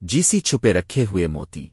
جیسی چھپے رکھے ہوئے موتی۔